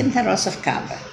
in the Ross of Cava.